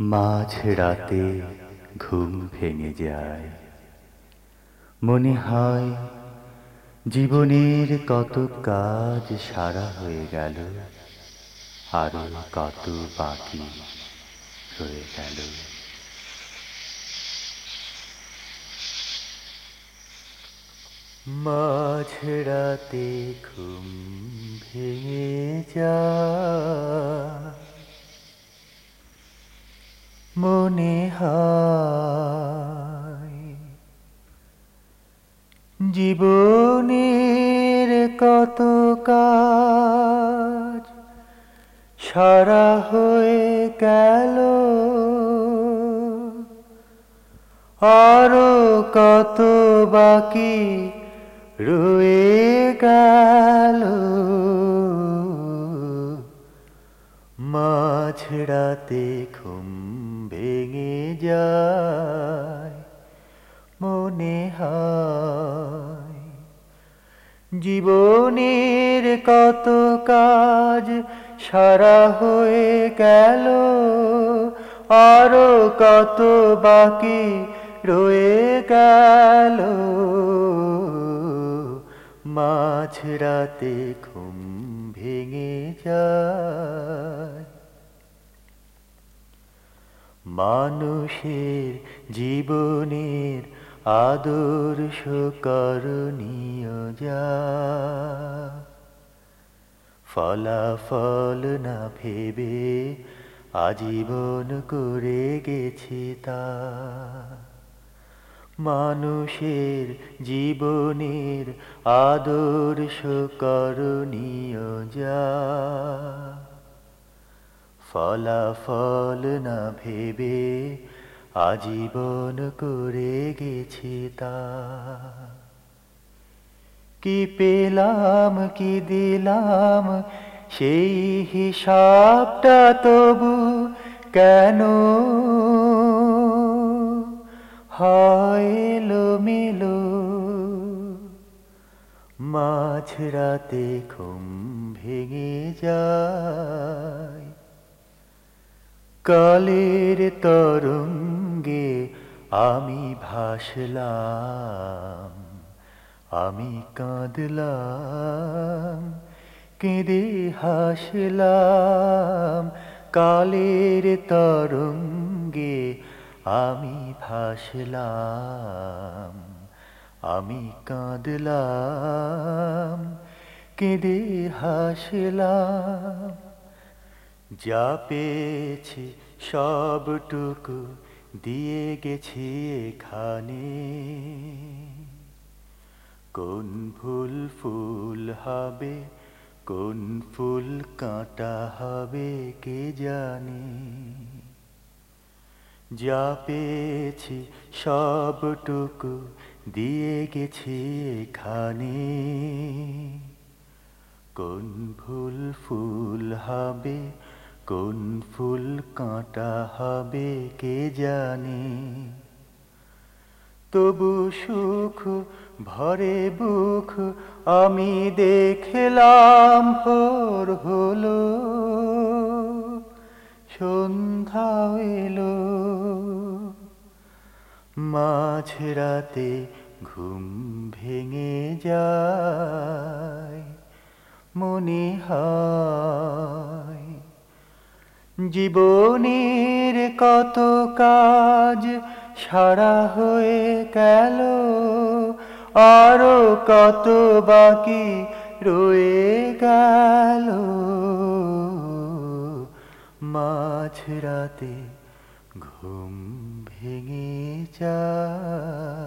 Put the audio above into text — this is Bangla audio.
মাঝ রাতে ঘুম ভেঙে যায়। মনে হয় জীবনের কত কাজ সারা হয়ে গেল, আরও কত বাকি রয়ে গেল। মাঝ রাতে ঘুম ভেঙে যায়। হয়। জীবনের কত কাজ সারা হয়ে গেল। আরও কত বাকি রয়ে গেল। মাঝ রাতে ঘুম ভেঙে যায়, মনে হয়। জীবনের কত কাজ সারা হয়ে গেল, আরও কত বাকি রয়ে গেল। মাঝ রাতে ঘুম ভেঙে যায়। মানুষের জীবনের আদর্শ করণীয় যা। ফলাফল না ভেবে আজীবন করে গেছি তা। মানুষের জীবনের আদর্শ করণীয় যা। ফলাফল না ভেবে আজীবন করে গেছি তা। কি পেলাম, কি দিলাম, সেই হিসাবটা তবু কেন? হয়লো মিলো মাঝ রাতে ঘুম ভেঙে যায়। কালের তরঙ্গে আমি ভাসলাম, আমি কাঁদলাম, কেঁদে হাসলাম। কালের তরঙ্গে আমি ভাসলাম, আমি কাঁদলাম, কেঁদে হাসলাম। যা পেয়েছি সবটুকু দিয়ে গেছি এখানে। কোন ফুল ফুল হবে, কোন ফুল কাঁটা হবে, কে জানে? যা পেয়েছি সবটুকু দিয়ে গেছি এখানে। কোন ফুল ফুল হবে কোন ফুল কাঁটা হবে কে জানে? তবু সুখ ভরে বুক আমি দেখলাম ভোর হলো। সন্ধ্যা এলো। মাঝ রাতে ঘুম ভেঙে যায়। মনে হয় জীবনের কত কাজ সারা হয়ে গেল, আরও কত বাকি রয়ে গেল। মাঝ রাতে ঘুম ভেঙে যায়।